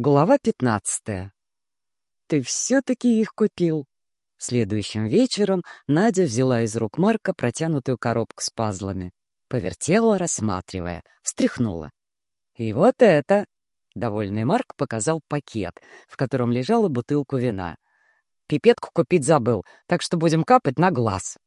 Глава пятнадцатая. «Ты все-таки их купил». Следующим вечером Надя взяла из рук Марка протянутую коробку с пазлами. Повертела, рассматривая, встряхнула. «И вот это!» — довольный Марк показал пакет, в котором лежала бутылку вина. «Пипетку купить забыл, так что будем капать на глаз».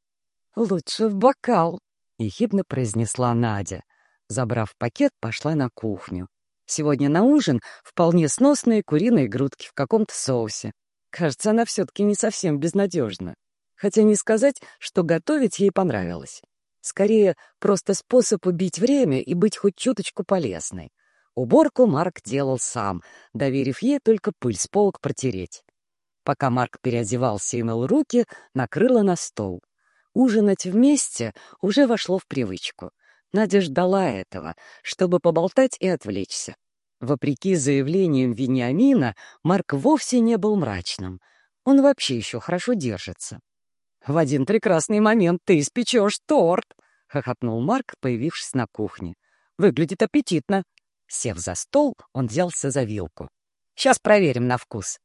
«Лучше в бокал», — ехидно произнесла Надя. Забрав пакет, пошла на кухню. Сегодня на ужин вполне сносные куриные грудки в каком-то соусе. Кажется, она все-таки не совсем безнадежна. Хотя не сказать, что готовить ей понравилось. Скорее, просто способ убить время и быть хоть чуточку полезной. Уборку Марк делал сам, доверив ей только пыль с полок протереть. Пока Марк переодевался и мыл руки, накрыла на стол. Ужинать вместе уже вошло в привычку. Надя ждала этого, чтобы поболтать и отвлечься. Вопреки заявлениям Вениамина, Марк вовсе не был мрачным. Он вообще еще хорошо держится. «В один прекрасный момент ты испечешь торт!» — хохотнул Марк, появившись на кухне. «Выглядит аппетитно!» Сев за стол, он взялся за вилку. «Сейчас проверим на вкус».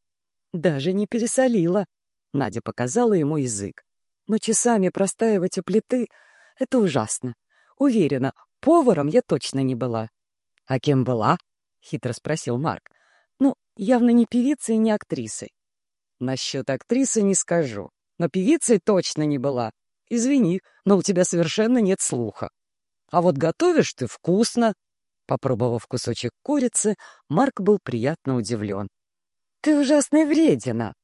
«Даже не пересолила!» Надя показала ему язык. «Но часами простаивать у плиты — это ужасно. Уверена, поваром я точно не была. — А кем была? — хитро спросил Марк. — Ну, явно не певицей не актрисой. — Насчет актрисы не скажу, но певицей точно не была. Извини, но у тебя совершенно нет слуха. А вот готовишь ты вкусно. Попробовав кусочек курицы, Марк был приятно удивлен. — Ты ужасная вредина!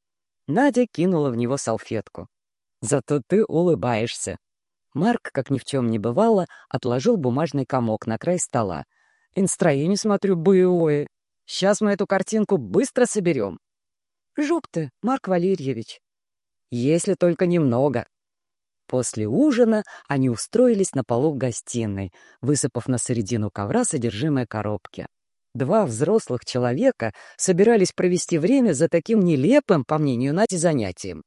Надя кинула в него салфетку. — Зато ты улыбаешься. Марк, как ни в чем не бывало, отложил бумажный комок на край стола. «И настроение, смотрю, боевое. Сейчас мы эту картинку быстро соберем». «Жук ты, Марк Валерьевич». «Если только немного». После ужина они устроились на полу в гостиной, высыпав на середину ковра содержимое коробки. Два взрослых человека собирались провести время за таким нелепым, по мнению Нати, занятием.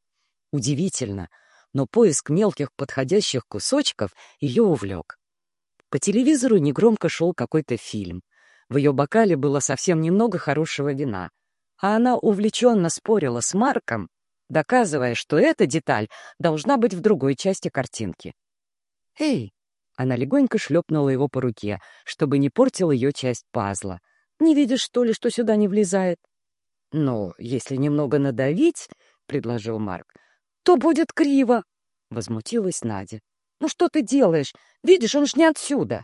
Удивительно — но поиск мелких подходящих кусочков ее увлек. По телевизору негромко шел какой-то фильм. В ее бокале было совсем немного хорошего вина, а она увлеченно спорила с Марком, доказывая, что эта деталь должна быть в другой части картинки. «Эй!» — она легонько шлепнула его по руке, чтобы не портил ее часть пазла. «Не видишь, что ли, что сюда не влезает?» «Ну, если немного надавить», — предложил Марк, то будет криво!» — возмутилась Надя. «Ну что ты делаешь? Видишь, он ж не отсюда!»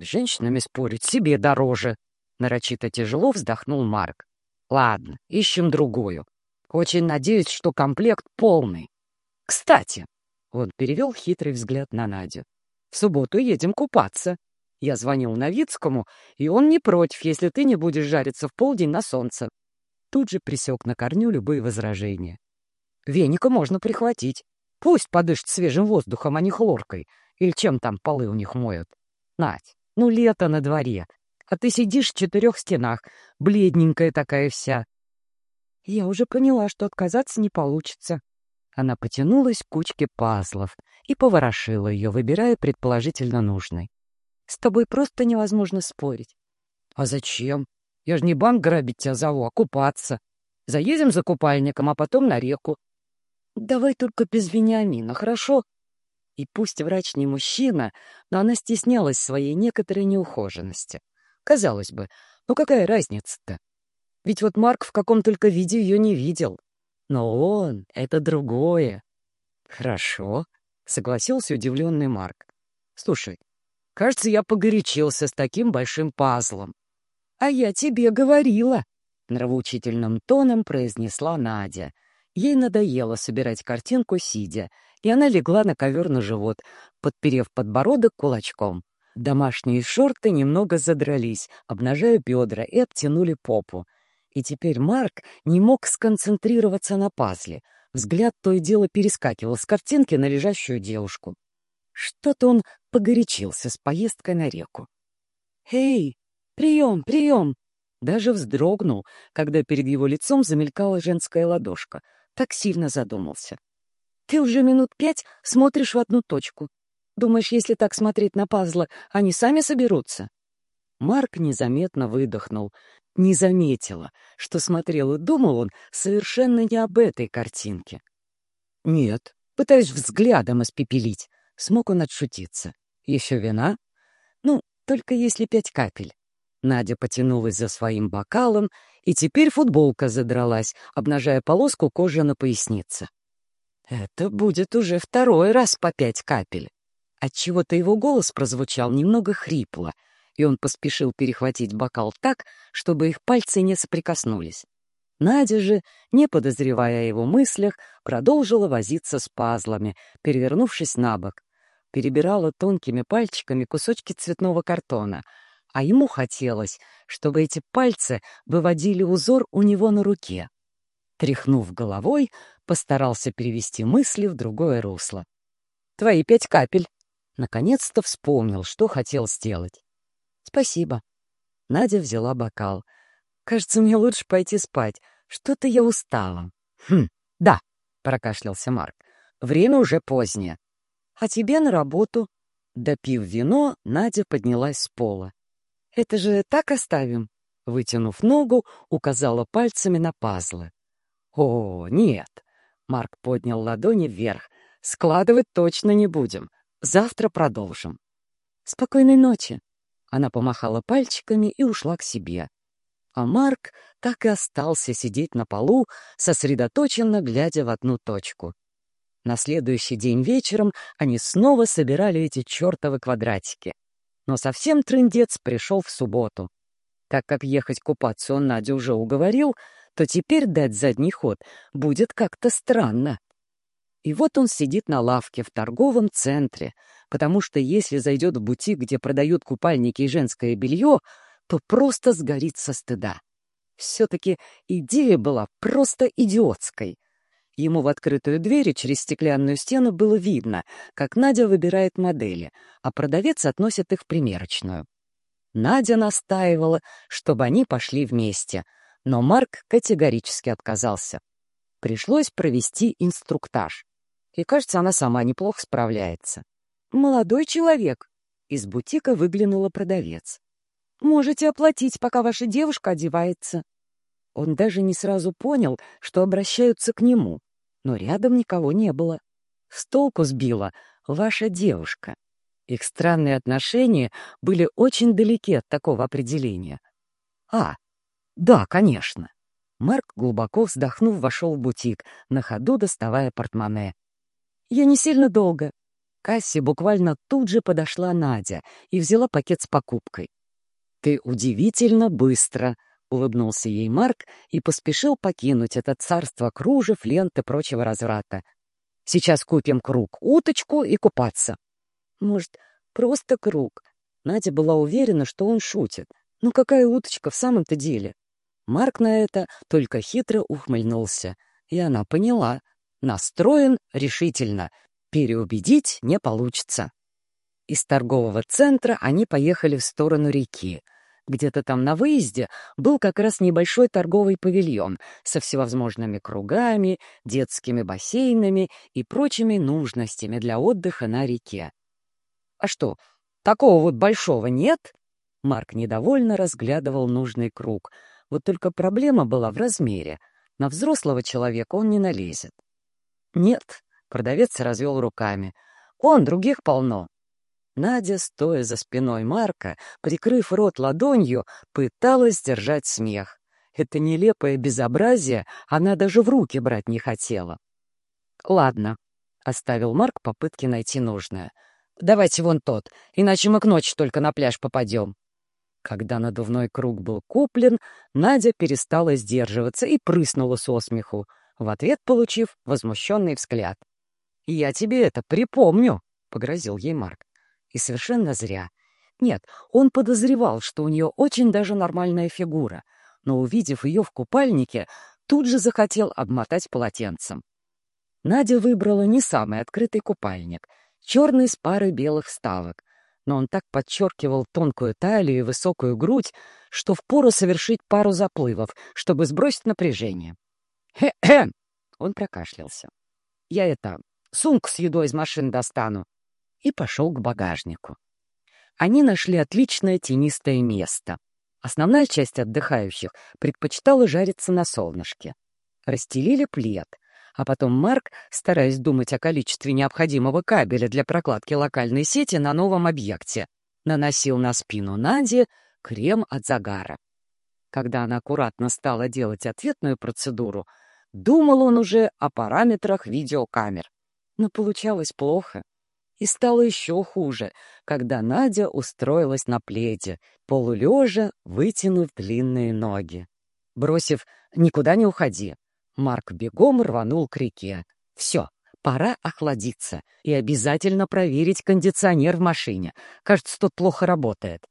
«С женщинами спорить себе дороже!» — нарочито тяжело вздохнул Марк. «Ладно, ищем другую. Очень надеюсь, что комплект полный. Кстати!» — он перевел хитрый взгляд на Надю. «В субботу едем купаться. Я звонил Новицкому, и он не против, если ты не будешь жариться в полдень на солнце». Тут же присек на корню любые возражения. Веника можно прихватить. Пусть подышит свежим воздухом, а не хлоркой. Или чем там полы у них моют. Надь, ну лето на дворе. А ты сидишь в четырех стенах, бледненькая такая вся. Я уже поняла, что отказаться не получится. Она потянулась к кучке пазлов и поворошила ее, выбирая предположительно нужный. С тобой просто невозможно спорить. А зачем? Я же не банк грабить тебя зову, а купаться. Заедем за купальником, а потом на реку. Давай только без Вениамина, хорошо? И пусть врач не мужчина, но она стеснялась своей некоторой неухоженности. Казалось бы, ну какая разница-то? Ведь вот Марк в каком только виде ее не видел. Но он — это другое. Хорошо, — согласился удивленный Марк. Слушай, кажется, я погорячился с таким большим пазлом. А я тебе говорила, — нравоучительным тоном произнесла Надя — Ей надоело собирать картинку сидя, и она легла на ковер на живот, подперев подбородок кулачком. Домашние шорты немного задрались, обнажая бедра, и обтянули попу. И теперь Марк не мог сконцентрироваться на пазле. Взгляд то и дело перескакивал с картинки на лежащую девушку. Что-то он погорячился с поездкой на реку. «Эй, прием, прием!» Даже вздрогнул, когда перед его лицом замелькала женская ладошка — так сильно задумался. Ты уже минут пять смотришь в одну точку. Думаешь, если так смотреть на пазлы, они сами соберутся? Марк незаметно выдохнул. не заметила, что смотрел и думал он совершенно не об этой картинке. Нет, пытаюсь взглядом испепелить. Смог он отшутиться. Еще вина? Ну, только если пять капель. Надя потянулась за своим бокалом, и теперь футболка задралась, обнажая полоску кожи на пояснице. Это будет уже второй раз по пять капель. Отчего-то его голос прозвучал немного хрипло, и он поспешил перехватить бокал так, чтобы их пальцы не соприкоснулись. Надя же, не подозревая о его мыслях, продолжила возиться с пазлами, перевернувшись на бок. Перебирала тонкими пальчиками кусочки цветного картона, а ему хотелось, чтобы эти пальцы выводили узор у него на руке. Тряхнув головой, постарался перевести мысли в другое русло. «Твои пять капель!» Наконец-то вспомнил, что хотел сделать. «Спасибо». Надя взяла бокал. «Кажется, мне лучше пойти спать. Что-то я устала». «Хм, да», — прокашлялся Марк. «Время уже позднее». «А тебе на работу?» Допив вино, Надя поднялась с пола. «Это же так оставим?» Вытянув ногу, указала пальцами на пазлы. «О, нет!» Марк поднял ладони вверх. «Складывать точно не будем. Завтра продолжим». «Спокойной ночи!» Она помахала пальчиками и ушла к себе. А Марк так и остался сидеть на полу, сосредоточенно глядя в одну точку. На следующий день вечером они снова собирали эти чертовы квадратики. Но совсем трындец пришел в субботу. Так как ехать купаться он Надю уже уговорил, то теперь дать задний ход будет как-то странно. И вот он сидит на лавке в торговом центре, потому что если зайдет в бутик, где продают купальники и женское белье, то просто сгорит со стыда. Все-таки идея была просто идиотской. Ему в открытую дверь через стеклянную стену было видно, как Надя выбирает модели, а продавец относит их в примерочную. Надя настаивала, чтобы они пошли вместе, но Марк категорически отказался. Пришлось провести инструктаж. И, кажется, она сама неплохо справляется. «Молодой человек!» Из бутика выглянула продавец. «Можете оплатить, пока ваша девушка одевается». Он даже не сразу понял, что обращаются к нему, но рядом никого не было. С толку сбила ваша девушка. Их странные отношения были очень далеки от такого определения. А, да, конечно. Марк, глубоко вздохнув, вошел в бутик, на ходу доставая портмоне. «Я не сильно долго». К кассе буквально тут же подошла Надя и взяла пакет с покупкой. «Ты удивительно быстро», — улыбнулся ей Марк и поспешил покинуть это царство кружев, лент и прочего разврата. «Сейчас купим круг, уточку и купаться». «Может, просто круг?» Надя была уверена, что он шутит. «Ну какая уточка в самом-то деле?» Марк на это только хитро ухмыльнулся, и она поняла. Настроен решительно. Переубедить не получится. Из торгового центра они поехали в сторону реки. Где-то там на выезде был как раз небольшой торговый павильон со всевозможными кругами, детскими бассейнами и прочими нужностями для отдыха на реке. «А что, такого вот большого нет?» Марк недовольно разглядывал нужный круг — вот только проблема была в размере. На взрослого человека он не налезет. «Нет», — продавец развел руками, — «он, других полно». Надя, стоя за спиной Марка, прикрыв рот ладонью, пыталась сдержать смех. Это нелепое безобразие она даже в руки брать не хотела. «Ладно», — оставил Марк попытки найти нужное. «Давайте вон тот, иначе мы к ночи только на пляж попадем». Когда надувной круг был куплен, Надя перестала сдерживаться и прыснула со смеху, в ответ получив возмущенный взгляд. «Я тебе это припомню», — погрозил ей Марк. И совершенно зря. Нет, он подозревал, что у нее очень даже нормальная фигура, но, увидев ее в купальнике, тут же захотел обмотать полотенцем. Надя выбрала не самый открытый купальник, черный с парой белых вставок, но он так подчеркивал тонкую талию и высокую грудь, что впору совершить пару заплывов, чтобы сбросить напряжение. «Хе-хе!» — он прокашлялся. «Я это, сумку с едой из машины достану». И пошел к багажнику. Они нашли отличное тенистое место. Основная часть отдыхающих предпочитала жариться на солнышке. Расстелили плед, а потом Марк, стараясь думать о количестве необходимого кабеля для прокладки локальной сети на новом объекте, наносил на спину Нади крем от загара. Когда она аккуратно стала делать ответную процедуру, думал он уже о параметрах видеокамер. Но получалось плохо. И стало еще хуже, когда Надя устроилась на пледе, полулежа, вытянув длинные ноги. Бросив «никуда не уходи», Марк бегом рванул к реке. «Все, пора охладиться и обязательно проверить кондиционер в машине. Кажется, тот плохо работает».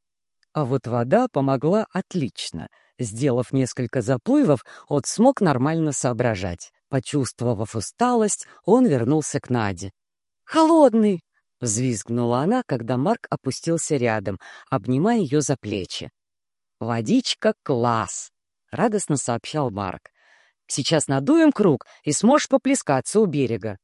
А вот вода помогла отлично. Сделав несколько заплывов, он смог нормально соображать. Почувствовав усталость, он вернулся к Наде. «Холодный!» — взвизгнула она, когда Марк опустился рядом, обнимая ее за плечи. «Водичка — класс!» — радостно сообщал Марк. «Сейчас надуем круг, и сможешь поплескаться у берега».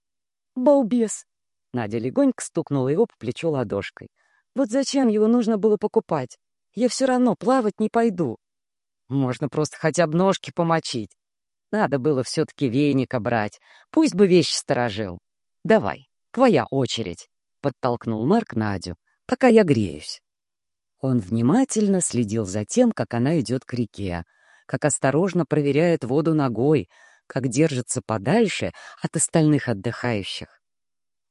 «Балбес!» — Надя легонько стукнула его по плечу ладошкой. «Вот зачем его нужно было покупать? Я все равно плавать не пойду». «Можно просто хотя бы ножки помочить. Надо было все-таки веника брать. Пусть бы вещи сторожил. Давай, твоя очередь, — подтолкнул Марк Надю, — пока я греюсь. Он внимательно следил за тем, как она идет к реке, как осторожно проверяет воду ногой, как держится подальше от остальных отдыхающих.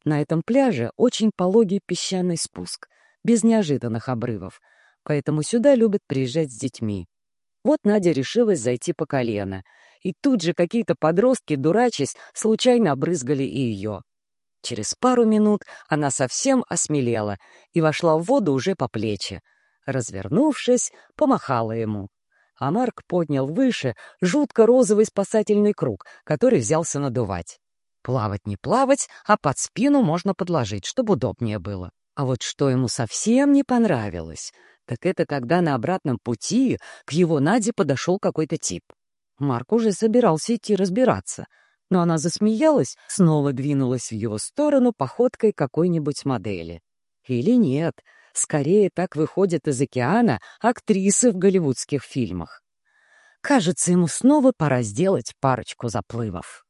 На этом пляже очень пологий песчаный спуск, без неожиданных обрывов, поэтому сюда любят приезжать с детьми. Вот Надя решилась зайти по колено — и тут же какие-то подростки, дурачась, случайно обрызгали и ее. Через пару минут она совсем осмелела и вошла в воду уже по плечи. Развернувшись, помахала ему. А Марк поднял выше жутко розовый спасательный круг, который взялся надувать. Плавать не плавать, а под спину можно подложить, чтобы удобнее было. А вот что ему совсем не понравилось, так это когда на обратном пути к его Наде подошел какой-то тип. Марк уже собирался идти разбираться, но она засмеялась, снова двинулась в его сторону походкой какой-нибудь модели. Или нет, скорее так выходят из океана актрисы в голливудских фильмах. Кажется, ему снова пора сделать парочку заплывов.